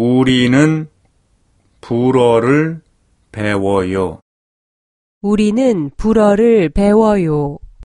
우리는 불어를 배워요. 우리는 불어를 배워요.